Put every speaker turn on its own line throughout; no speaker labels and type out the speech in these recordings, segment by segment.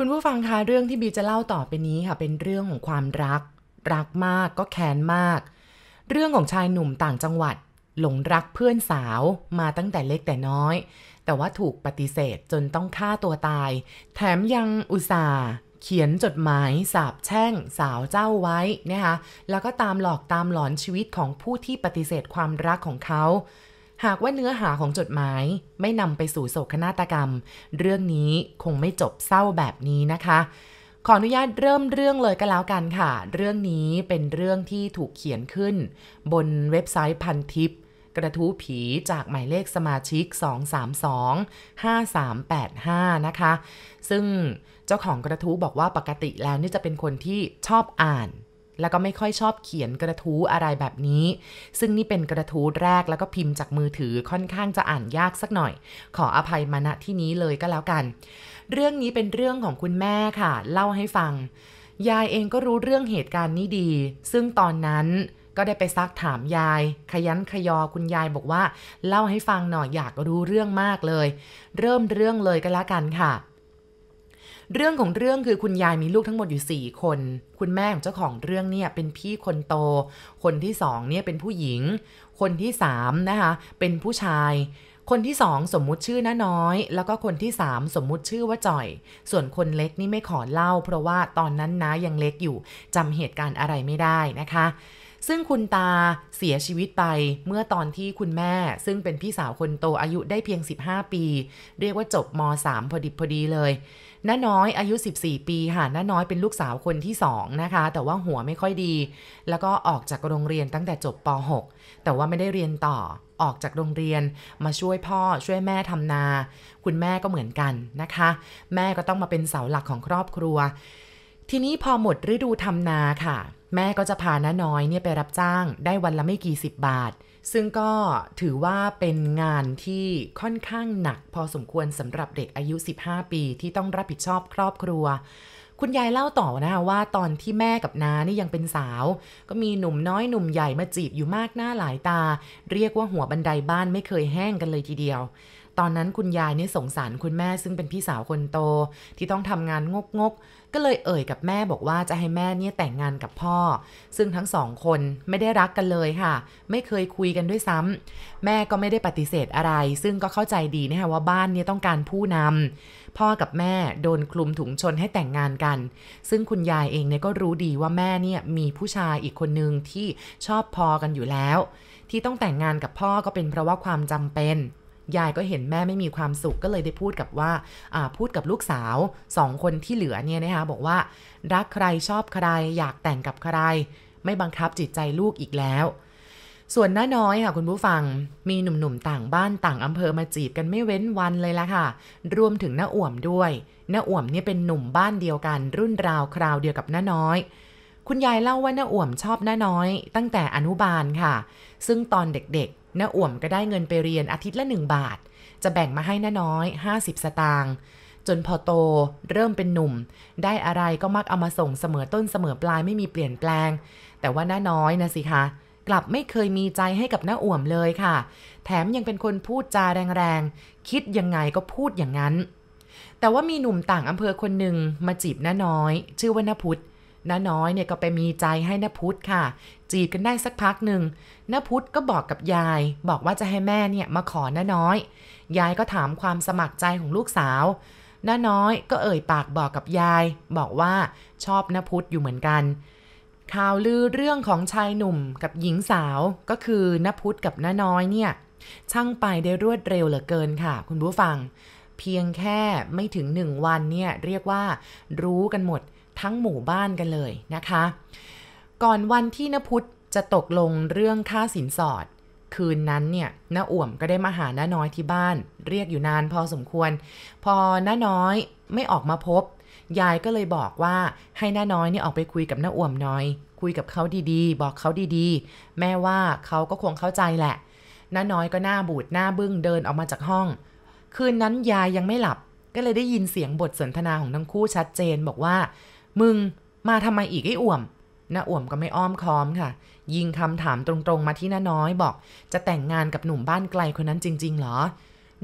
คุณผู้ฟังคะเรื่องที่บีจะเล่าต่อไปนี้ค่ะ เป็นเรื่องของความรัก รักมากก็แค้นมาก เรื่องของชายหนุ่มต่างจังหวัด หลงรักเพื่อนสาวมาตั้งแต่เล็กแต่น้อย แต่ว่าถูกปฏิเสธจนต้องฆ่าตัวตาย แถมยังอุตส่าห์เขียนจดหมายสาบแช่งสาวเจ้าไว้นะคะแล้วก็ตามหลอกตามหลอนชีวิตของผู้ที่ปฏิเสธความรักของเขา หากว่าเนื้อหาของจดหมายไม่นำไปสู่โศกนาฏกรรม เรื่องนี้คงไม่จบเศร้าแบบนี้นะคะ ขออนุญาตเริ่มเรื่องเลยก็แล้วกันค่ะ เรื่องนี้เป็นเรื่องที่ถูกเขียนขึ้น บนเว็บไซต์พันทิป กระทู้ผีจากหมายเลขสมาชิก 232-5385 นะคะ ซึ่งเจ้าของกระทู้บอกว่าปกติแล้วนี่จะเป็นคนที่ชอบอ่าน แล้วก็ไม่ค่อยชอบเขียนกระทู้อะไรแบบนี้ ซึ่งนี่เป็นกระทู้แรกแล้วก็พิมพ์จากมือถือค่อนข้างจะอ่านยากสักหน่อย ขออภัยมาณที่นี้เลยก็แล้วกัน เรื่องนี้เป็นเรื่องของคุณแม่ค่ะ เล่าให้ฟัง ยายเองก็รู้เรื่องเหตุการณ์นี้ดี ซึ่งตอนนั้นก็ได้ไปซักถามยาย ขยันขยอคุณยายบอกว่า เล่าให้ฟังหน่อยอยากรู้เรื่องมากเลย เริ่มเรื่องเลยก็แล้วกันค่ะ เรื่องของเรื่องคือคุณยายมีลูกทั้งหมดอยู่ 4 คน คุณแม่ของเจ้าของเรื่องเนี่ยเป็นพี่คนโต คนที่สองเนี่ยเป็นผู้หญิง คนที่สามนะคะเป็นผู้ชาย คนที่สองสมมุติชื่อน้าน้อย แล้วก็คนที่สามสมมุติชื่อว่าจ่อย ส่วนคนเล็กนี่ไม่ขอเล่า เพราะว่าตอนนั้นน้ายังเล็กอยู่จำเหตุการณ์อะไรไม่ได้นะคะซึ่งคุณตาเสียชีวิตไปเมื่อตอนที่คุณแม่ ซึ่งเป็นพี่สาวคนโตอายุได้เพียง 15 ปี เรียกว่าจบม .3 พอดิบพอดีเลย น้าน้อยอายุ 14 ปีค่ะน้าน้อยเป็นลูกสาวคนที่ 2 นะคะ แต่ว่าหัวไม่ค่อยดี แล้วก็ออกจากโรงเรียนตั้งแต่จบป .6 แต่ว่าไม่ได้เรียนต่อออกจากโรงเรียนมาช่วยพ่อช่วยแม่ทำนา คุณแม่ก็เหมือนกันนะคะ แม่ก็ต้องมาเป็นเสาหลักของครอบครัว ทีนี้พอหมดฤดูทำนาค่ะ แม่ก็จะพาน้าน้อยเนี่ยไปรับจ้าง ได้วันละไม่กี่สิบบาท ซึ่งก็ถือว่าเป็นงานที่ค่อนข้างหนักพอสมควรสำหรับเด็กอายุ 15 ปีที่ต้องรับผิดชอบครอบครัว คุณยายเล่าต่อนะคะว่าตอนที่แม่กับน้านี่ยังเป็นสาว ก็มีหนุ่มน้อยหนุ่มใหญ่มาจีบอยู่มากหน้าหลายตา เรียกว่าหัวบันไดบ้านไม่เคยแห้งกันเลยทีเดียว ตอนนั้นคุณยายเนี่ยสงสารคุณแม่ซึ่งเป็นพี่สาวคนโต ที่ต้องทำงานงกงกก็เลยเอ่ยกับแม่บอกว่าจะให้แม่เนี่ยแต่งงานกับพ่อ ซึ่งทั้งสองคนไม่ได้รักกันเลยค่ะ ไม่เคยคุยกันด้วยซ้ำแม่ก็ไม่ได้ปฏิเสธอะไร ซึ่งก็เข้าใจดีนะคะว่าบ้านเนี่ยต้องการผู้นำพ่อกับแม่โดนคลุมถุงชนให้แต่งงานกัน ซึ่งคุณยายเองเนี่ยก็รู้ดีว่าแม่เนี่ยมีผู้ชายอีกคนนึงที่ชอบพอกันอยู่แล้ว ที่ต้องแต่งงานกับพ่อก็เป็นเพราะว่าความจำเป็น ยายก็เห็นแม่ไม่มีความสุขก็เลยได้พูดกับว่าพูดกับลูกสาวสองคนที่เหลือเนี่ยนะคะบอกว่า รักใครชอบใครอยากแต่งกับใคร ไม่บังคับจิตใจลูกอีกแล้วส่วนน้าน้อยค่ะคุณผู้ฟังมีหนุ่มๆต่างบ้านต่างอำเภอมาจีบกันไม่เว้นวันเลยละค่ะ รวมถึงน้าอ่วมด้วยน้าอ่วมเนี่ยเป็นหนุ่มบ้านเดียวกัน รุ่นราวคราวเดียวกับน้าน้อย คุณยายเล่าว่าน้าอ่วมชอบน้าน้อย ตั้งแต่อนุบาลค่ะ ซึ่งตอนเด็กๆ น้าอ่วมก็ได้เงินไปเรียนอาทิตย์ละหนึ่งบาท จะแบ่งมาให้น้าน้อย 50 สตางค์จนพอโตเริ่มเป็นหนุ่ม ได้อะไรก็มักเอามาส่งเสมอต้นเสมอปลายไม่มีเปลี่ยนแปลง แต่ว่าน้าน้อยนะสิคะกลับไม่เคยมีใจให้กับน้าอ่วมเลยค่ะ แถมยังเป็นคนพูดจาแรงๆ คิดยังไงก็พูดอย่างนั้น แต่ว่ามีหนุ่มต่างอำเภอคนหนึ่งมาจีบน้าน้อย ชื่อว่าน้าพุทธ น้าน้อยเนี่ยก็ไปมีใจให้น้าพุทธค่ะ จีบกันได้สักพักหนึ่งน้าพุทธก็บอกกับยาย บอกว่าจะให้แม่เนี่ยมาขอน้าน้อย ยายก็ถามความสมัครใจของลูกสาวน้าน้อยก็เอ่ยปากบอกกับยาย บอกว่าชอบน้าพุทธอยู่เหมือนกัน ข่าวลือเรื่องของชายหนุ่มกับหญิงสาวก็คือน้าพุทธกับน้าน้อยเนี่ย ช่างไปได้รวดเร็วเหลือเกินค่ะ คุณผู้ฟัง เพียงแค่ไม่ถึงหนึ่งวันเนี่ยเรียกว่ารู้กันหมด ทั้งหมู่บ้านกันเลยนะคะ ก่อนวันที่นพุทธจะตกลงเรื่องค่าสินสอด คืนนั้นเนี่ยน้าอ่วมก็ได้มาหาน้าน้อยที่บ้าน เรียกอยู่นานพอสมควร พอน้าน้อยไม่ออกมาพบ ยายก็เลยบอกว่าให้น้าน้อยเนี่ยออกไปคุยกับน้าอ่วมน้อย คุยกับเขาดีๆ บอกเขาดีๆ แม่ว่าเขาก็คงเข้าใจแหละน้าน้อยก็หน้าบูดหน้าบึ้งเดินออกมาจากห้อง คืนนั้นยายยังไม่หลับก็เลยได้ยินเสียงบทสนทนาของทั้งคู่ชัดเจนบอกว่า มึงมาทำไมอีกไอ้อ่วมน้าอ่วมก็ไม่อ้อมค้อมค่ะ ยิงคำถามตรงๆมาที่น้าน้อยบอก จะแต่งงานกับหนุ่มบ้านไกลคนนั้นจริง ๆ เหรอ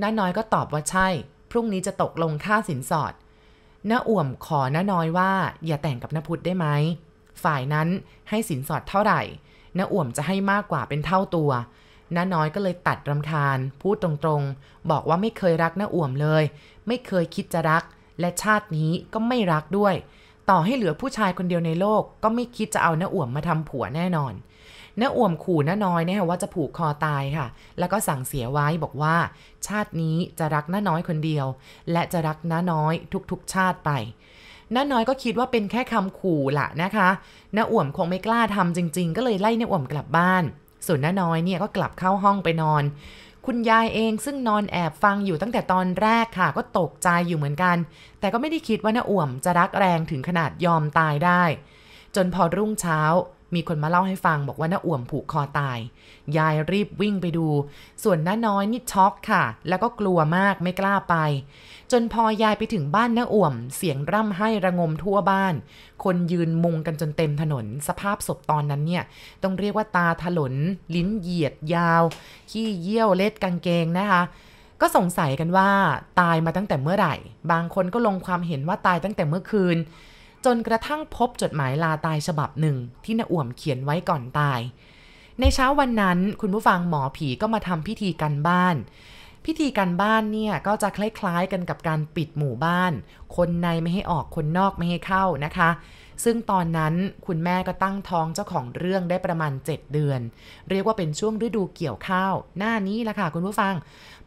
น้าน้อยก็ตอบว่าใช่ พรุ่งนี้จะตกลงค่าสินสอดน้าอ่วมขอน้าน้อยว่า อย่าแต่งกับน้าพุทธได้ไหมฝ่ายนั้นให้สินสอดเท่าไหร่น้าอ่วมจะให้มากกว่าเป็นเท่าตัวน้าน้อยก็เลยตัดรำคาญ พูดตรงๆ บอกว่าไม่เคยรักน้าอ่วมเลย ไม่เคยคิดจะรัก และชาตินี้ก็ไม่รักด้วย ต่อให้เหลือผู้ชายคนเดียวในโลก ก็ไม่คิดจะเอาน้าอ่วมมาทำผัวแน่นอนน้าอ่วมขู่น้าน้อยเนี่ยว่าจะผูกคอตายค่ะ แล้วก็สั่งเสียไว้บอกว่า ชาตินี้จะรักน้าน้อยคนเดียว และจะรักน้าน้อยทุกๆชาติไปน้าน้อยก็คิดว่าเป็นแค่คำขู่ละนะคะน้าอ่วมคงไม่กล้าทำจริง ๆ ก็เลยไล่น้าอ่วมกลับบ้าน ส่วนน้าน้อยเนี่ยก็กลับเข้าห้องไปนอน คุณยายเองซึ่งนอนแอบฟังอยู่ตั้งแต่ตอนแรกค่ะ ก็ตกใจอยู่เหมือนกัน แต่ก็ไม่ได้คิดว่าน้าอ่วมจะรักแรงถึงขนาดยอมตายได้ จนพอรุ่งเช้ามีคนมาเล่าให้ฟังบอกว่าน้าอ่วมผูกคอตาย ยายรีบวิ่งไปดู ส่วนน้าน้อยนี่ช็อกค่ะ แล้วก็กลัวมากไม่กล้าไป จนพอยายไปถึงบ้านน้าอ่วม เสียงร่ำไห้ระงมทั่วบ้าน คนยืนมุงกันจนเต็มถนน สภาพศพตอนนั้นเนี่ย ต้องเรียกว่าตาถลน ลิ้นเหยียดยาว ขี้เยี่ยวเล็ดกางเกงนะคะก็สงสัยกันว่าตายมาตั้งแต่เมื่อไหร่ บางคนก็ลงความเห็นว่าตายตั้งแต่เมื่อคืน จนกระทั่งพบจดหมายลาตายฉบับหนึ่ง ที่น้าอ่วมเขียนไว้ก่อนตาย ในเช้าวันนั้นคุณผู้ฟังหมอผีก็มาทำพิธีกันบ้าน พิธีกันบ้านเนี่ยก็จะคล้ายๆกันกับการปิดหมู่บ้าน คนในไม่ให้ออกคนนอกไม่ให้เข้านะคะ ซึ่งตอนนั้นคุณแม่ก็ตั้งท้องเจ้าของเรื่องได้ประมาณ 7 เดือน เรียกว่าเป็นช่วงฤดูเกี่ยวข้าว หน้านี้ละค่ะคุณผู้ฟัง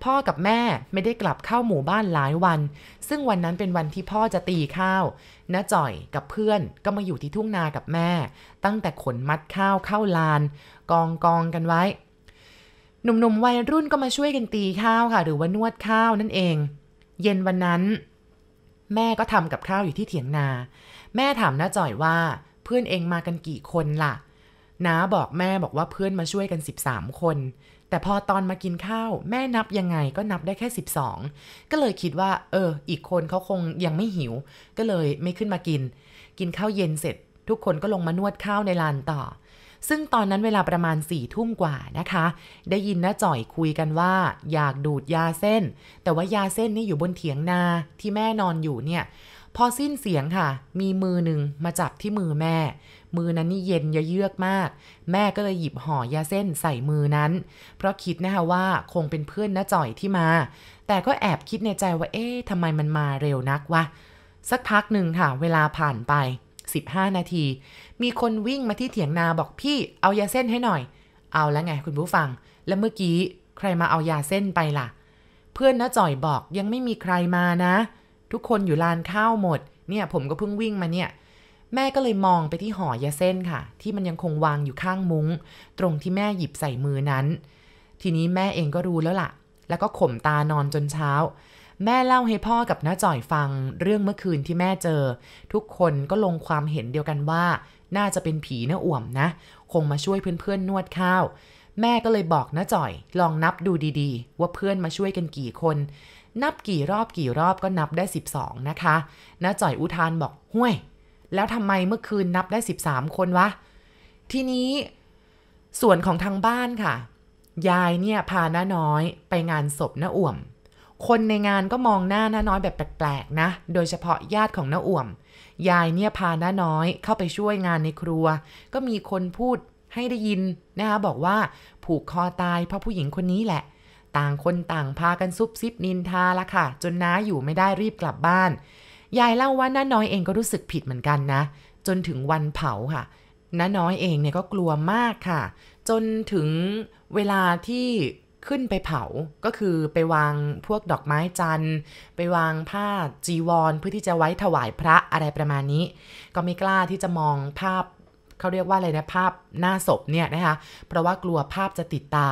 พ่อกับแม่ไม่ได้กลับเข้าหมู่บ้านหลายวัน ซึ่งวันนั้นเป็นวันที่พ่อจะตีข้าวน้าจ่อยกับเพื่อนก็มาอยู่ที่ทุ่งนากับแม่ ตั้งแต่ขนมัดข้าวเข้าลาน กองกองกันไว้ หนุ่มๆวัยรุ่นก็มาช่วยกันตีข้าวค่ะ หรือว่านวดข้าวนั่นเอง เย็นวันนั้น แม่ก็ทำกับข้าวอยู่ที่เถียงนา แม่ถามน้าจ่อยว่า เพื่อนเองมากันกี่คนล่ะน้าบอกแม่บอกว่าเพื่อนมาช่วยกัน 13 คน แต่พอตอนมากินข้าว แม่นับยังไงก็นับได้แค่ 12 ก็เลยคิดว่า เออ อีกคนเขาคงยังไม่หิว ก็เลยไม่ขึ้นมากิน กินข้าวเย็นเสร็จ ทุกคนก็ลงมานวดข้าวในลานต่อ ซึ่งตอนนั้นเวลาประมาณสี่ทุ่มกว่านะคะ ได้ยินน้าจ่อยคุยกันว่า อยากดูดยาเส้น แต่ว่ายาเส้นนี่อยู่บนเถียงนาที่แม่นอนอยู่เนี่ย พอสิ้นเสียงค่ะ มีมือหนึ่งมาจับที่มือแม่ มือนั้นนี่เย็นเยือกมาก แม่ก็เลยหยิบห่อยาเส้นใส่มือนั้น เพราะคิดนะคะว่าคงเป็นเพื่อนน้าจ่อยที่มา แต่ก็แอบคิดในใจว่าเอ๊ะทำไมมันมาเร็วนักวะสักพักหนึ่งค่ะ เวลาผ่านไป 15 นาที มีคนวิ่งมาที่เถียงนาบอกพี่เอายาเส้นให้หน่อย เอาแล้วไงคุณผู้ฟัง แล้วเมื่อกี้ใครมาเอายาเส้นไปล่ะ เพื่อนน้าจ่อยบอกยังไม่มีใครมานะ ทุกคนอยู่ลานข้าวหมด เนี่ยผมก็เพิ่งวิ่งมาเนี่ยแม่ก็เลยมองไปที่ห่อยาเส้นค่ะ ที่มันยังคงวางอยู่ข้างมุง้ง ตรงที่แม่หยิบใส่มือนั้น ทีนี้แม่เองก็รู้แล้วล่ะ แล้วก็ข่มตานอนจนเช้า แม่เล่าให้พ่อกับน้าจ่อยฟังเรื่องเมื่อคืนที่แม่เจอ ทุกคนก็ลงความเห็นเดียวกันว่า น่าจะเป็นผีน้าอ่วมนะ คงมาช่วยเพื่อนๆนวดข้าว แม่ก็เลยบอกน้าจ่อย ลองนับดูดีๆ ว่าเพื่อนมาช่วยกันกี่คน นับกี่รอบกี่รอบก็นับได้ 12 นะคะน้าจ่อยอุทานบอกห้วย แล้วทำไมเมื่อคืนนับได้ 13 คนวะทีนี้ส่วนของทางบ้านค่ะ ยายเนี่ยพาน้าน้อยไปงานศพน้าอ่วม คนในงานก็มองหน้าน้าน้อยแบบแปลกๆนะ โดยเฉพาะญาติของน้าอ่วม ยายเนี่ยพาน้าน้อยเข้าไปช่วยงานในครัว ก็มีคนพูดให้ได้ยินนะคะบอกว่าผูกคอตายเพราะผู้หญิงคนนี้แหละ ต่างคนต่างพากันซุบซิบนินทาละค่ะ จนน้าอยู่ไม่ได้รีบกลับบ้าน ยายเล่าว่าน้าน้อยเองก็รู้สึกผิดเหมือนกันนะ จนถึงวันเผาค่ะน้าน้อยเองเนี่ยก็กลัวมากค่ะ จนถึงเวลาที่ ขึ้นไปเผา ก็คือไปวางพวกดอกไม้จันทร์ ไปวางผ้าจีวร เพื่อที่จะไว้ถวายพระอะไรประมาณนี้ ก็ไม่กล้าที่จะมองภาพเขาเรียกว่าอะไรนะภาพหน้าศพเนี่ยนะคะ เพราะว่ากลัวภาพจะติดตา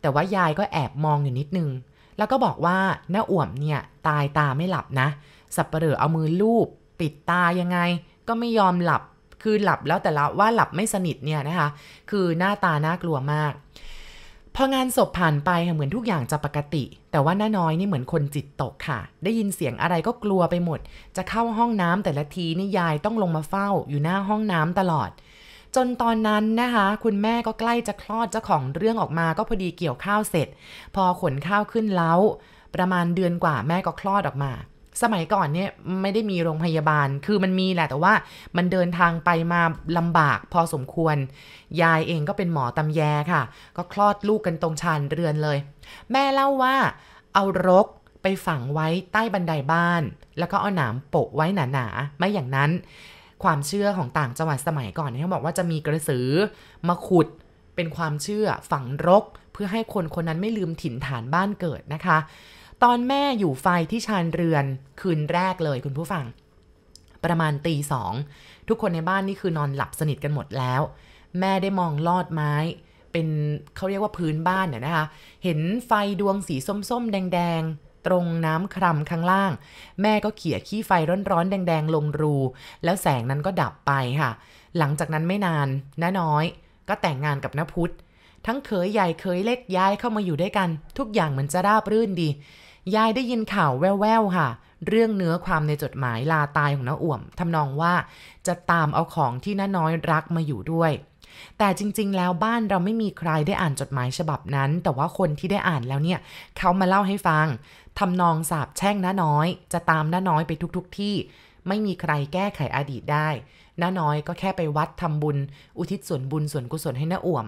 แต่ว่ายายก็แอบมองอยู่นิดนึง แล้วก็บอกว่าหน้าอ่วมเนี่ยตายตาไม่หลับนะ สับเปลือเอามือลูบปิดตายังไง ก็ไม่ยอมหลับ คือหลับแล้วแต่ละว่าหลับไม่สนิทเนี่ยนะคะ คือหน้าตาน่ากลัวมาก พองานศพผ่านไปเหมือนทุกอย่างจะปกติ แต่ว่าน้าน้อยนี่เหมือนคนจิตตกค่ะ ได้ยินเสียงอะไรก็กลัวไปหมด จะเข้าห้องน้ำแต่ละทีนี่ยายต้องลงมาเฝ้าอยู่หน้าห้องน้ำตลอด จนตอนนั้นนะคะ คุณแม่ก็ใกล้จะคลอดเจ้าของเรื่องออกมาก็พอดีเกี่ยวข้าวเสร็จ พอขนข้าวขึ้นเล้า ประมาณเดือนกว่าแม่ก็คลอดออกมา สมัยก่อนเนี่ยไม่ได้มีโรงพยาบาล คือมันมีแหละแต่ว่ามันเดินทางไปมาลำบากพอสมควร ยายเองก็เป็นหมอตำแยค่ะ ก็คลอดลูกกันตรงชานเรือนเลย แม่เล่าว่าเอารกไปฝังไว้ใต้บันไดบ้าน แล้วก็เอาหนามโปะไว้หนาๆ ไม่อย่างนั้น ความเชื่อของต่างจังหวัดสมัยก่อนเนี่ยเขาบอกว่าจะมีกระสือมาขุดเป็นความเชื่อฝังรก เพื่อให้คนคนนั้นไม่ลืมถิ่นฐานบ้านเกิดนะคะ ตอนแม่อยู่ไฟที่ชานเรือนคืนแรกเลยคุณผู้ฟัง ประมาณตีสอง ทุกคนในบ้านนี่คือนอนหลับสนิทกันหมดแล้ว แม่ได้มองลอดไม้ เป็นเขาเรียกว่าพื้นบ้านเนี่ยนะคะ เห็นไฟดวงสีส้มๆ แดงๆ ตรงน้ำครำข้างล่าง แม่ก็เขี่ยขี้ไฟร้อนๆ แดงๆ ลงรู แล้วแสงนั้นก็ดับไปค่ะ หลังจากนั้นไม่นานน้าน้อย ก็แต่งงานกับน้าพุธทั้งเคยใหญ่เคยเล็กย้ายเข้ามาอยู่ด้วยกัน ทุกอย่างเหมือนจะราบรื่นดี ยายได้ยินข่าวแว่วๆค่ะ เรื่องเนื้อความในจดหมายลาตายของน้าอ่วมทำนองว่าจะตามเอาของที่น้าน้อยรักมาอยู่ด้วย แต่จริงๆ แล้วบ้านเราไม่มีใครได้อ่านจดหมายฉบับนั้น แต่ว่าคนที่ได้อ่านแล้วเนี่ยเขามาเล่าให้ฟังทำนองสาบแช่งน้าน้อย จะตามน้าน้อยไปทุกๆทที่ ไม่มีใครแก้ไขอดีตได้น้าน้อยก็แค่ไปวัดทำบุญ อุทิศส่วนบุญส่วนกุศลให้น้าอ่วม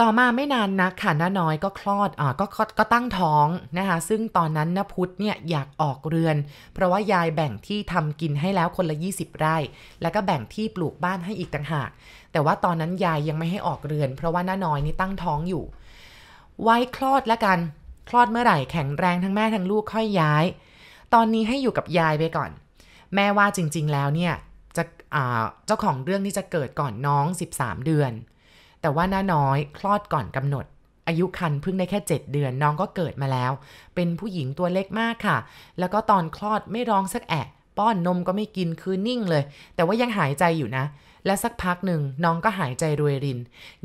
ต่อมาไม่นานนักค่ะน้าน้อยก็คลอดอ่าก็ก็ก็ตั้งท้องนะคะซึ่งตอนนั้นนพุทธเนี่ยอยากออกเรือน เพราะว่ายายแบ่งที่ทำกินให้แล้วคนละ 20 ไร่ แล้วก็แบ่งที่ปลูกบ้านให้อีกต่างหาก แต่ว่าตอนนั้นยายยังไม่ให้ออกเรือน เพราะว่าน้าน้อยนี่ตั้งท้องอยู่ไว้คลอดแล้วกันคลอดเมื่อไหร่แข็งแรงทั้งแม่ทั้งลูกค่อยย้าย ตอนนี้ให้อยู่กับยายไปก่อน แม่ว่าจริง ๆ แล้วเนี่ยจะอ่าเจ้าของเรื่องนี่จะเกิดก่อนน้อง 13 เดือน แต่ว่าน้าน้อยคลอดก่อนกำหนด อายุคันเพิ่งได้แค่ 7 เดือนน้องก็เกิดมาแล้ว เป็นผู้หญิงตัวเล็กมากค่ะ แล้วก็ตอนคลอดไม่ร้องสักแอะ ป้อนนมก็ไม่กินคือนิ่งเลย แต่ว่ายังหายใจอยู่นะ และสักพักหนึ่งน้องก็หายใจรวยริน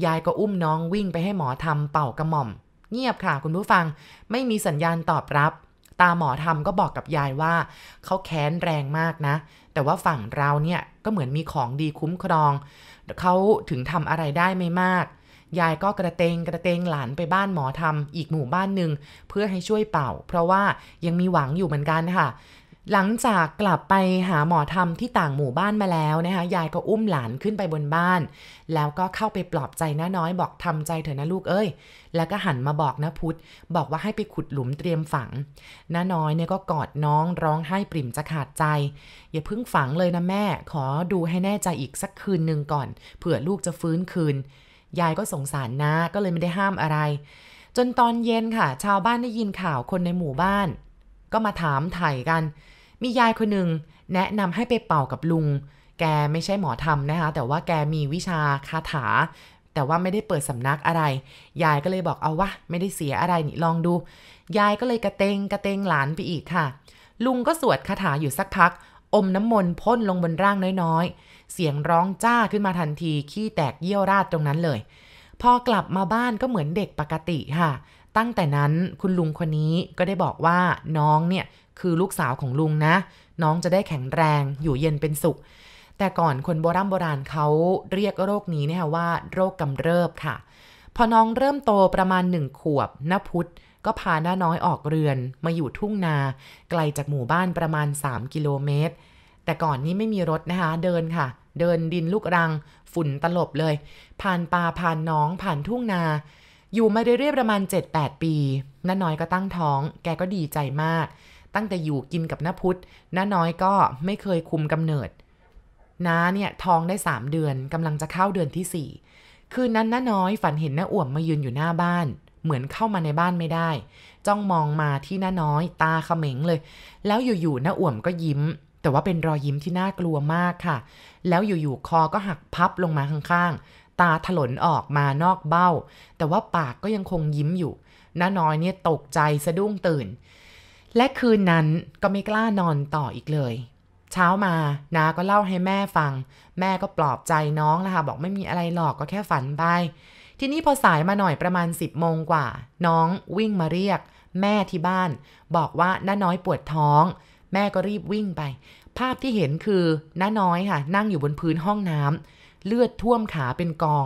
ยายก็อุ้มน้องวิ่งไปให้หมอทำเป่ากระหม่อม เงียบค่ะคุณผู้ฟัง ไม่มีสัญญาณตอบรับตาหมอทำก็บอกกับยายว่า เขาแค้นแรงมากนะ แต่ว่าฝั่งเราเนี่ยก็เหมือนมีของดีคุ้มครอง เขาถึงทำอะไรได้ไม่มาก ยายก็กระเตงกระเตงหลานไปบ้านหมอทำอีกหมู่บ้านหนึ่งเพื่อให้ช่วยเป่า เพราะว่ายังมีหวังอยู่เหมือนกันค่ะ หลังจากกลับไปหาหมอทำที่ต่างหมู่บ้านมาแล้วนะคะ ยายก็อุ้มหลานขึ้นไปบนบ้าน แล้วก็เข้าไปปลอบใจน้าน้อยบอกทำใจเถอะนะลูกเอ้ย แล้วก็หันมาบอกนะพุธบอกว่าให้ไปขุดหลุมเตรียมฝังน้าน้อยเนี่ยก็กอดน้องร้องไห้ปริ่มจะขาดใจ อย่าเพิ่งฝังเลยนะแม่ ขอดูให้แน่ใจอีกสักคืนหนึ่งก่อน เผื่อลูกจะฟื้นคืน ยายก็สงสารนะก็เลยไม่ได้ห้ามอะไร จนตอนเย็นค่ะ ชาวบ้านได้ยินข่าวคนในหมู่บ้าน ก็มาถามไถ่กัน มียายคนหนึ่งแนะนำให้ไปเป่ากับลุง แกไม่ใช่หมอธรรมนะคะ แต่ว่าแกมีวิชาคาถา แต่ว่าไม่ได้เปิดสำนักอะไร ยายก็เลยบอกเอาวะ ไม่ได้เสียอะไรนี่ลองดู ยายก็เลยกระเตงกระเตงหลานไปอีกค่ะ ลุงก็สวดคาถาอยู่สักพัก อมน้ำมนต์พ่นลงบนร่างน้อยๆ เสียงร้องจ้าขึ้นมาทันทีขี้แตกเยี่ยวราดตรงนั้นเลย พอกลับมาบ้านก็เหมือนเด็กปกติค่ะ ตั้งแต่นั้นคุณลุงคนนี้ก็ได้บอกว่าน้องเนี่ย คือลูกสาวของลุงนะ น้องจะได้แข็งแรงอยู่เย็นเป็นสุข แต่ก่อนคนโบราณโบราณเขาเรียกโรคนี้เนี่ยว่าโรคกำเริบค่ะ พอน้องเริ่มโตประมาณหนึ่งขวบนพุทธก็พาหน้าน้อยออกเรือนมาอยู่ทุ่งนา ไกลจากหมู่บ้านประมาณ 3 กิโลเมตร แต่ก่อนนี้ไม่มีรถนะคะ เดินค่ะ เดินดินลูกรัง ฝุ่นตลบเลย ผ่านป่าผ่านน้องผ่านทุ่งนา อยู่มาเรื่อยๆประมาณ 7-8 ปีน้าน้อยก็ตั้งท้อง แกก็ดีใจมาก ตั้งแต่อยู่กินกับน้าพุทธน้าน้อยก็ไม่เคยคุมกำเนิดน้าเนี่ยท้องได้ 3 เดือนกำลังจะเข้าเดือนที่ 4 คืนนั้นน้าน้อยฝันเห็นน้าอ่วมมายืนอยู่หน้าบ้าน เหมือนเข้ามาในบ้านไม่ได้ จ้องมองมาที่น้าน้อย ตาเขม็งเลย แล้วอยู่ๆน้าอ่วมก็ยิ้ม แต่ว่าเป็นรอยยิ้มที่น่ากลัวมากค่ะ แล้วอยู่ๆคอก็หักพับลงมาข้างๆ ตาถลนออกมานอกเบ้า แต่ว่าปากก็ยังคงยิ้มอยู่น้าน้อยเนี่ยตกใจสะดุ้งตื่น และคืนนั้นก็ไม่กล้านอนต่ออีกเลย เช้ามานาก็เล่าให้แม่ฟัง แม่ก็ปลอบใจน้องนะคะบอกไม่มีอะไรหรอกก็แค่ฝันไป ทีนี้พอสายมาหน่อยประมาณ 10บโมงกว่า น้องวิ่งมาเรียก แม่ที่บ้าน บอกว่าน้าน้อยปวดท้อง แม่ก็รีบวิ่งไป ภาพที่เห็นคือน้าน้อยค่ะ นั่งอยู่บนพื้นห้องน้ำเลือดท่วมขาเป็นกอง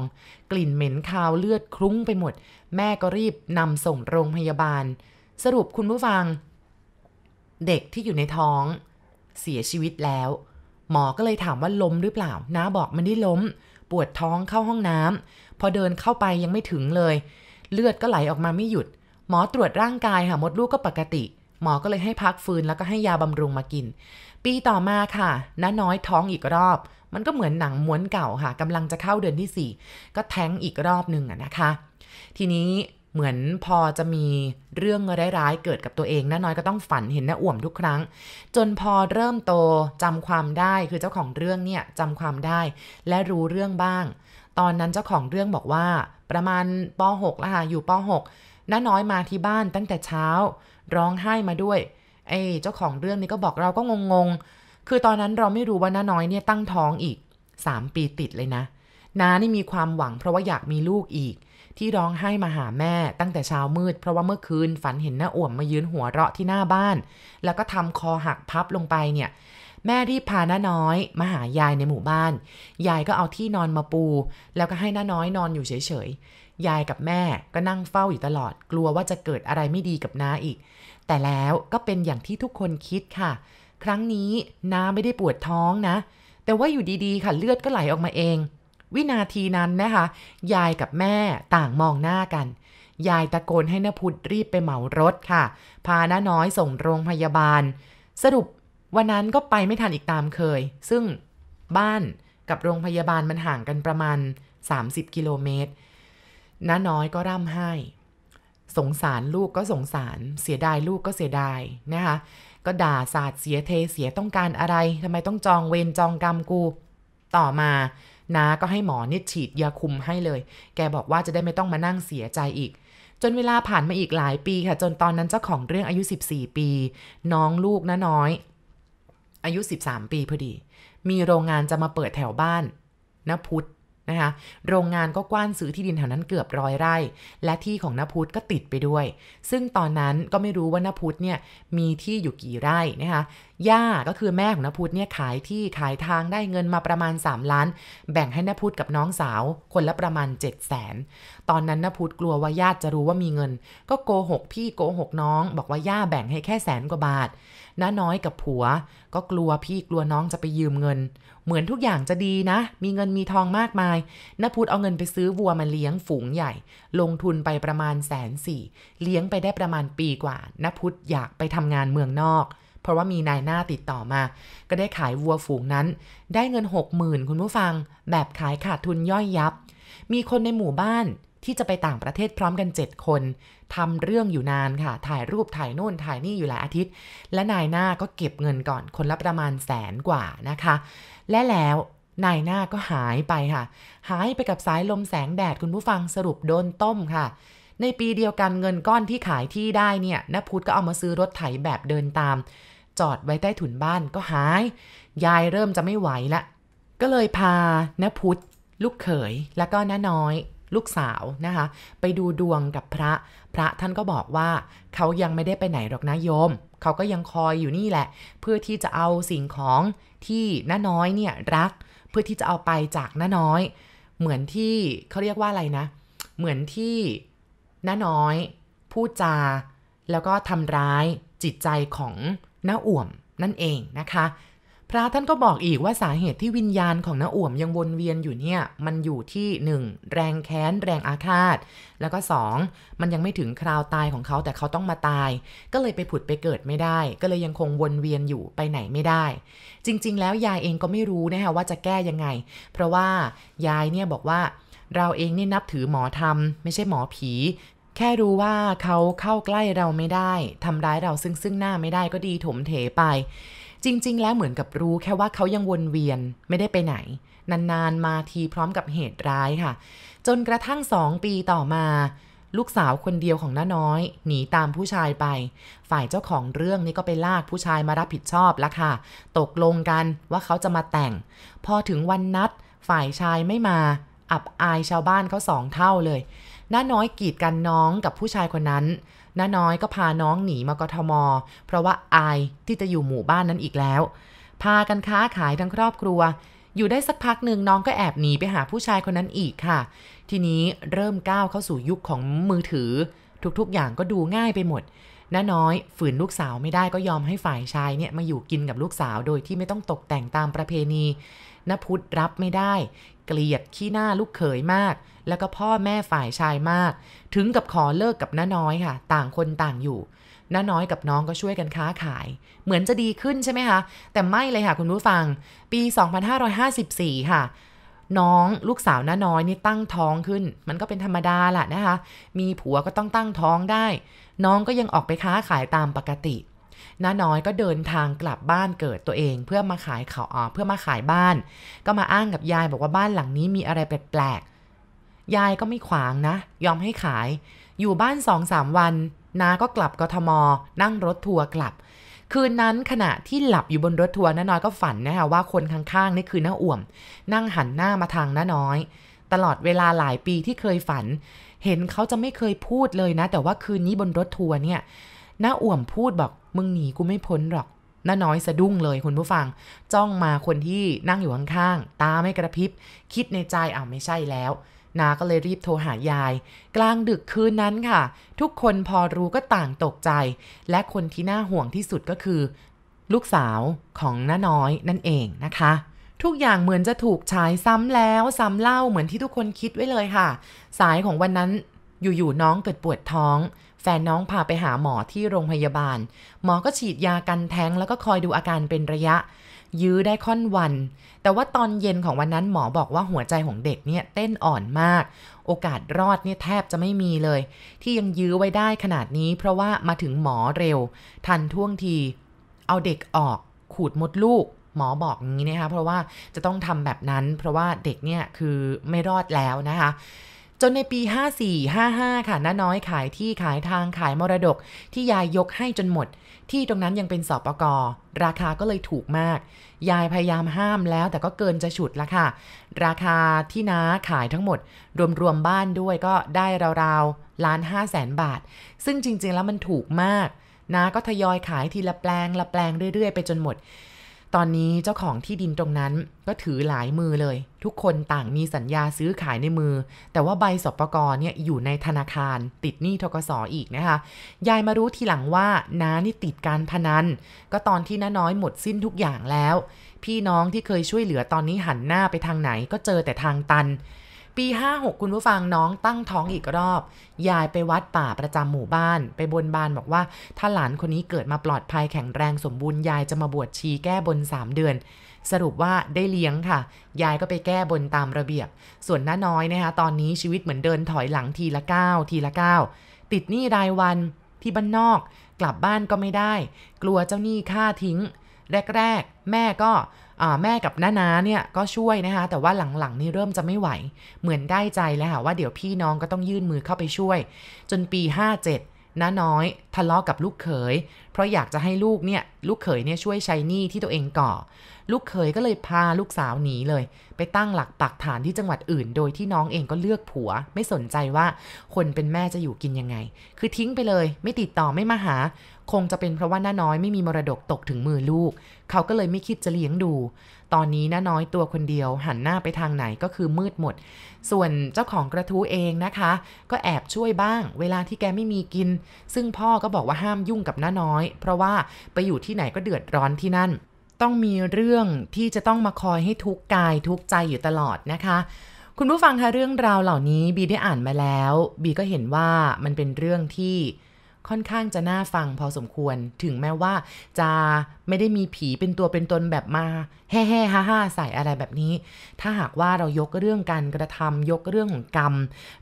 กลิ่นเหม็นคาวเลือดคลุ้งไปหมด แม่ก็รีบนำส่งโรงพยาบาล สรุปคุณผู้ฟัง เด็กที่อยู่ในท้อง เสียชีวิตแล้ว หมอก็เลยถามว่าล้มหรือเปล่า น้าบอกมันได้ล้ม ปวดท้องเข้าห้องน้ำพอเดินเข้าไปยังไม่ถึงเลย เลือดก็ไหลออกมาไม่หยุด หมอตรวจร่างกายค่ะมดลูกก็ปกติ หมอก็เลยให้พักฟื้นแล้วก็ให้ยาบำรุงมากิน ปีต่อมาค่ะน้าน้อยท้องอีกรอบ มันก็เหมือนหนังม้วนเก่าค่ะกำลังจะเข้าเดือนที่ 4 ก็แท้งอีกรอบหนึ่งนะคะ ทีนี้ เหมือนพอจะมีเรื่องร้ายๆเกิดกับตัวเองน้าน้อยก็ต้องฝันเห็นน้าอ่วมทุกครั้ง จนพอเริ่มโตจำความได้คือเจ้าของเรื่องเนี่ยจำความได้ และรู้เรื่องบ้าง ตอนนั้นเจ้าของเรื่องบอกว่า ประมาณป .6 ล้วค่ะอยู่ป .6 น้าน้อยมาที่บ้านตั้งแต่เช้า ร้องไห้มาด้วยไอ้เจ้าของเรื่องนี้ก็บอกเราก็งงๆ คือตอนนั้นเราไม่รู้ว่าน้าน้อยเนี่ยตั้งท้องอีก 3 ปีติดเลยนะน้านี่มีความหวังเพราะว่าอยากมีลูกอีก ที่ร้องไห้มาหาแม่ตั้งแต่เช้ามืด เพราะว่าเมื่อคืนฝันเห็นหน้าอ่วมมายืนหัวเราะที่หน้าบ้าน แล้วก็ทำคอหักพับลงไปเนี่ย แม่รีบพาน้าน้อยมาหายายในหมู่บ้าน ยายก็เอาที่นอนมาปู แล้วก็ให้น้าน้อยนอนอยู่เฉยๆ ยายกับแม่ก็นั่งเฝ้าอยู่ตลอด กลัวว่าจะเกิดอะไรไม่ดีกับน้าอีก แต่แล้วก็เป็นอย่างที่ทุกคนคิดค่ะ ครั้งนี้น้าไม่ได้ปวดท้องนะ แต่ว่าอยู่ดีๆ ค่ะเลือดก็ไหลออกมาเอง วินาทีนั้นนะคะ ยายกับแม่ต่างมองหน้ากัน ยายตะโกนให้นพุธรีบไปเหมารถค่ะ พาน้าน้อยส่งโรงพยาบาล สรุปวันนั้นก็ไปไม่ทันอีกตามเคย ซึ่งบ้านกับโรงพยาบาลมันห่างกันประมาณ 30 กิโลเมตรน้าน้อยก็ร่ำไห้ สงสารลูกก็สงสาร เสียดายลูกก็เสียดายนะคะ ก็ด่าสาดเสียเทเสียต้องการอะไรทำไมต้องจองเวรจองกรรมกู ต่อมา น้าก็ให้หมอเนี่ยฉีดยาคุมให้เลย แกบอกว่าจะได้ไม่ต้องมานั่งเสียใจอีก จนเวลาผ่านมาอีกหลายปีค่ะ จนตอนนั้นเจ้าของเรื่องอายุ 14 ปี น้องลูกนะน้อย อายุ 13 ปีพอดี มีโรงงานจะมาเปิดแถวบ้านนะพุทธ นะคะโรงงานก็กว้านซื้อที่ดินแถวนั้นเกือบร้อยไร่ และที่ของนพุทธก็ติดไปด้วย ซึ่งตอนนั้นก็ไม่รู้ว่านพุทธเนี่ยมีที่อยู่กี่ไร่นะคะย่าก็คือแม่ของนพุทธเนี่ยขายที่ขายทางได้เงินมาประมาณ 3 ล้าน แบ่งให้นพุทธกับน้องสาว คนละประมาณ 7 0 0แสนตอนนั้นนพุทธกลัวว่าญาติจะรู้ว่ามีเงิน ก็โกหกพี่โกหกน้อง บอกว่าย่าแบ่งให้แค่แสนกว่าบาทน้าน้อยกับผัว ก็กลัวพี่กลัวน้องจะไปยืมเงิน เหมือนทุกอย่างจะดีนะ มีเงินมีทองมากมายน้าพุทธเอาเงินไปซื้อวัวมาเลี้ยงฝูงใหญ่ ลงทุนไปประมาณแสนสี่เลี้ยงไปได้ประมาณปีกว่าน้าพุทธอยากไปทำงานเมืองนอก เพราะว่ามีนายหน้าติดต่อมา ก็ได้ขายวัวฝูงนั้น ได้เงินหกหมื่นคุณผู้ฟัง แบบขายขาดทุนย่อยยับ มีคนในหมู่บ้าน ที่จะไปต่างประเทศพร้อมกัน 7 คนทำเรื่องอยู่นานค่ะ ถ่ายรูปถ่ายโน่นถ่ายนี่อยู่หลายอาทิตย์ และนายหน้าก็เก็บเงินก่อนคนละประมาณแสนกว่านะคะ และแล้วนายหน้าก็หายไปค่ะ หายไปกับสายลมแสงแดดคุณผู้ฟังสรุปโดนต้มค่ะ ในปีเดียวกันเงินก้อนที่ขายที่ได้เนี่ยนพุทธก็เอามาซื้อรถไถแบบเดินตาม จอดไว้ใต้ถุนบ้านก็หาย ยายเริ่มจะไม่ไหวละ ก็เลยพานพุทธลูกเขยแล้วก็น้าน้อย ลูกสาวนะคะ ไปดูดวงกับพระ พระท่านก็บอกว่าเขายังไม่ได้ไปไหนหรอกนะโยม เขาก็ยังคอยอยู่นี่แหละ เพื่อที่จะเอาสิ่งของที่น้าน้อยเนี่ยรัก เพื่อที่จะเอาไปจากน้าน้อย เหมือนที่เขาเรียกว่าอะไรนะ เหมือนที่น้าน้อย พูดจา แล้วก็ทำร้ายจิตใจของน้าอ่วมนั่นเองนะคะ พระท่านก็บอกอีกว่าสาเหตุที่วิญญาณของน้าอ่วมยังวนเวียนอยู่เนี่ย มันอยู่ที่ 1. แรงแค้น แรงอาฆาต แล้วก็ 2. มันยังไม่ถึงคราวตายของเขาแต่เขาต้องมาตาย ก็เลยไปผุดไปเกิดไม่ได้ ก็เลยยังคงวนเวียนอยู่ไปไหนไม่ได้ จริง ๆ แล้วยายเองก็ไม่รู้นะคะว่าจะแก้ยังไง เพราะว่ายายเนี่ยบอกว่าเราเองนี่นับถือหมอธรรม ไม่ใช่หมอผี แค่รู้ว่าเขาเข้าใกล้เราไม่ได้ทำร้ายเราซึ่งซึ่งหน้าไม่ได้ก็ดีถมเถไป จริง ๆ แล้วเหมือนกับรู้แค่ว่าเขายังวนเวียนไม่ได้ไปไหน นาน ๆ มาทีพร้อมกับเหตุร้ายค่ะ จนกระทั่งสองปีต่อมา ลูกสาวคนเดียวของน้าน้อย หนีตามผู้ชายไป ฝ่ายเจ้าของเรื่องนี้ก็ไปลากผู้ชายมารับผิดชอบล้วค่ะ ตกลงกันว่าเขาจะมาแต่ง พอถึงวันนัด ฝ่ายชายไม่มา อับอายชาวบ้านเขาสองเท่าเลยน้าน้อยกีดกันน้องกับผู้ชายคนนั้น น้าน้อยก็พาน้องหนีมากทม เพราะว่าอายที่จะอยู่หมู่บ้านนั้นอีกแล้ว พากันค้าขายทั้งครอบครัว อยู่ได้สักพักหนึ่งน้องก็แอบหนีไปหาผู้ชายคนนั้นอีกค่ะ ทีนี้เริ่มก้าวเข้าสู่ยุคของมือถือ ทุกๆอย่างก็ดูง่ายไปหมดน้าน้อยฝืนลูกสาวไม่ได้ก็ยอมให้ฝ่ายชายเนี่ยมาอยู่กินกับลูกสาวโดยที่ไม่ต้องตกแต่งตามประเพณี นพุทธรับไม่ได้ เกลียดขี้หน้าลูกเขยมาก แล้วก็พ่อแม่ฝ่ายชายมาก ถึงกับขอเลิกกับน้าน้อยค่ะ ต่างคนต่างอยู่น้าน้อยกับน้องก็ช่วยกันค้าขาย เหมือนจะดีขึ้นใช่ไหมคะ แต่ไม่เลยค่ะคุณผู้ฟัง ปี 2554 ค่ะ น้องลูกสาวน้าน้อยนี่ตั้งท้องขึ้น มันก็เป็นธรรมดาแหละนะคะ มีผัวก็ต้องตั้งท้องได้ น้องก็ยังออกไปค้าขายตามปกติ น้าน้อยก็เดินทางกลับบ้านเกิดตัวเอง เพื่อมาขายเขาอ๋อเพื่อมาขายบ้าน ก็มาอ้างกับยายบอกว่าบ้านหลังนี้มีอะไรแปลกๆยายก็ไม่ขวางนะ ยอมให้ขาย อยู่บ้านสองสามวันน้าก็กลับกทม นั่งรถทัวร์กลับ คืนนั้นขณะที่หลับอยู่บนรถทัวร์น้าน้อยก็ฝันนะคะว่าคนข้างๆนี่คือน้าอ่วม นั่งหันหน้ามาทางน้าน้อย ตลอดเวลาหลายปีที่เคยฝัน เห็นเขาจะไม่เคยพูดเลยนะ แต่ว่าคืนนี้บนรถทัวร์เนี่ย น้าอ่วมพูดบอกมึงหนีกูไม่พ้นหรอกน้าน้อยสะดุ้งเลยคุณผู้ฟัง จ้องมาคนที่นั่งอยู่ข้างๆ ตาไม่กระพริบ คิดในใจอ้าวไม่ใช่แล้ว นาก็เลยรีบโทรหายาย กลางดึกคืนนั้นค่ะ ทุกคนพอรู้ก็ต่างตกใจ และคนที่น่าห่วงที่สุดก็คือ ลูกสาวของน้าน้อยนั่นเองนะคะ ทุกอย่างเหมือนจะถูกฉายซ้ำแล้วซ้ำเล่าเหมือนที่ทุกคนคิดไว้เลยค่ะ สายของวันนั้นอยู่ๆน้องเกิดปวดท้อง แฟนน้องพาไปหาหมอที่โรงพยาบาล หมอก็ฉีดยากันแท้งแล้วก็คอยดูอาการเป็นระยะ ยื้อได้ค่อนวัน แต่ว่าตอนเย็นของวันนั้นหมอบอกว่าหัวใจของเด็กเนี่ยเต้นอ่อนมาก โอกาสรอดเนี่ยแทบจะไม่มีเลย ที่ยังยื้อไว้ได้ขนาดนี้ เพราะว่ามาถึงหมอเร็ว ทันท่วงที เอาเด็กออก ขูดมดลูกหมอบอกอย่างนี้นะคะเพราะว่าจะต้องทำแบบนั้น เพราะว่าเด็กเนี่ยคือไม่รอดแล้วนะคะ จนในปี 54-55 ค่ะน้าน้อยขายที่ขายทางขายมรดก ที่ยายยกให้จนหมด ที่ตรงนั้นยังเป็นสอบประกอราคาก็เลยถูกมาก ยายพยายามห้ามแล้วแต่ก็เกินจะฉุดละค่ะ ราคาที่น้าขายทั้งหมด รวมๆบ้านด้วยก็ได้ราวๆล้านห้าแสนบาท ซึ่งจริงๆแล้วมันถูกมากน้าก็ทยอยขายทีละแปลงละแปลงเรื่อยๆ ไปจนหมด ตอนนี้เจ้าของที่ดินตรงนั้นก็ถือหลายมือเลย ทุกคนต่างมีสัญญาซื้อขายในมือ แต่ว่าใบสปกรเนี่ยอยู่ในธนาคาร ติดหนี้ทกสออีกนะคะยายมารู้ทีหลังว่าน้านี่ติดการพนัน ก็ตอนที่น้าน้อยหมดสิ้นทุกอย่างแล้ว พี่น้องที่เคยช่วยเหลือตอนนี้หันหน้าไปทางไหนก็เจอแต่ทางตัน ปี 56 คุณผู้ฟังน้องตั้งท้องอีกรอบ ยายไปวัดป่าประจำหมู่บ้าน ไปบนบานบอกว่า ถ้าหลานคนนี้เกิดมาปลอดภัยแข็งแรงสมบูรณ์ ยายจะมาบวชชีแก้บน 3 เดือน สรุปว่าได้เลี้ยงค่ะ ยายก็ไปแก้บนตามระเบียบ ส่วนน้าน้อยนะคะตอนนี้ชีวิตเหมือนเดินถอยหลังทีละก้าวทีละก้าวติดหนี้รายวันที่บ้านนอก กลับบ้านก็ไม่ได้ กลัวเจ้าหนี้ฆ่าทิ้ง แรก ๆ แม่ก็แม่กับน้านาเนี่ยก็ช่วยนะคะ แต่ว่าหลังๆนี่เริ่มจะไม่ไหว เหมือนได้ใจแล้วค่ะว่าเดี๋ยวพี่น้องก็ต้องยื่นมือเข้าไปช่วย จนปี 57 น้าน้อยทะเลาะกกับลูกเขย เพราะอยากจะให้ลูกเนี่ยลูกเขยเนี่ยช่วยใช้หนี้ที่ตัวเองก่อ ลูกเขยก็เลยพาลูกสาวหนีเลย ไปตั้งหลักปักฐานที่จังหวัดอื่น โดยที่น้องเองก็เลือกผัว ไม่สนใจว่าคนเป็นแม่จะอยู่กินยังไง คือทิ้งไปเลย ไม่ติดต่อไม่มาหา คงจะเป็นเพราะว่าน้าน้อยไม่มีมรดกตกถึงมือลูก เขาก็เลยไม่คิดจะเลี้ยงดู ตอนนี้น้าน้อยตัวคนเดียว หันหน้าไปทางไหนก็คือมืดหมด ส่วนเจ้าของกระทู้เองนะคะ ก็แอบช่วยบ้าง เวลาที่แกไม่มีกิน ซึ่งพ่อก็บอกว่าห้ามยุ่งกับน้าน้อย เพราะว่าไปอยู่ที่ไหนก็เดือดร้อนที่นั่น ต้องมีเรื่องที่จะต้องมาคอยให้ทุกกายทุกใจอยู่ตลอดนะคะคุณผู้ฟังคะเรื่องราวเหล่านี้บีได้อ่านมาแล้ว บีก็เห็นว่ามันเป็นเรื่องที่ ค่อนข้างจะน่าฟังพอสมควร ถึงแม้ว่าจะไม่ได้มีผีเป็นตัวเป็นตนแบบมาแห่แห่ฮ่าฮ่าใส่อะไรแบบนี้ ถ้าหากว่าเรายกเรื่องการกระทำยกเรื่องของกรรม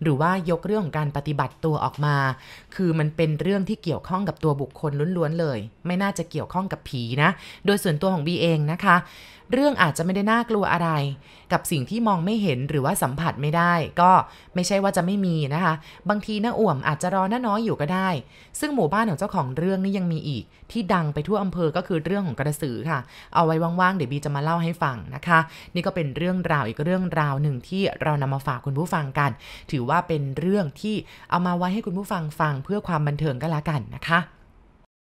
หรือว่ายกเรื่องของการปฏิบัติตัวออกมา คือมันเป็นเรื่องที่เกี่ยวข้องกับตัวบุคคลล้วนๆเลย ไม่น่าจะเกี่ยวข้องกับผีนะ โดยส่วนตัวของบีเองนะคะ เรื่องอาจจะไม่ได้น่ากลัวอะไร กับสิ่งที่มองไม่เห็นหรือว่าสัมผัสไม่ได้ ก็ไม่ใช่ว่าจะไม่มีนะคะ บางทีน้าอ่วมอาจจะรอน้าน้อยอยู่ก็ได้ ซึ่งหมู่บ้านของเจ้าของเรื่องนี้ยังมีอีก ที่ดังไปทั่วอำเภอก็คือเรื่องของกระสือค่ะ เอาไว้ว่างๆเดี๋ยวบีจะมาเล่าให้ฟังนะคะ นี่ก็เป็นเรื่องราวอีกเรื่องราวหนึ่งที่เรานำมาฝากคุณผู้ฟังกัน ถือว่าเป็นเรื่องที่เอามาไว้ให้คุณผู้ฟังฟังเพื่อความบันเทิงก็แล้วกันนะคะ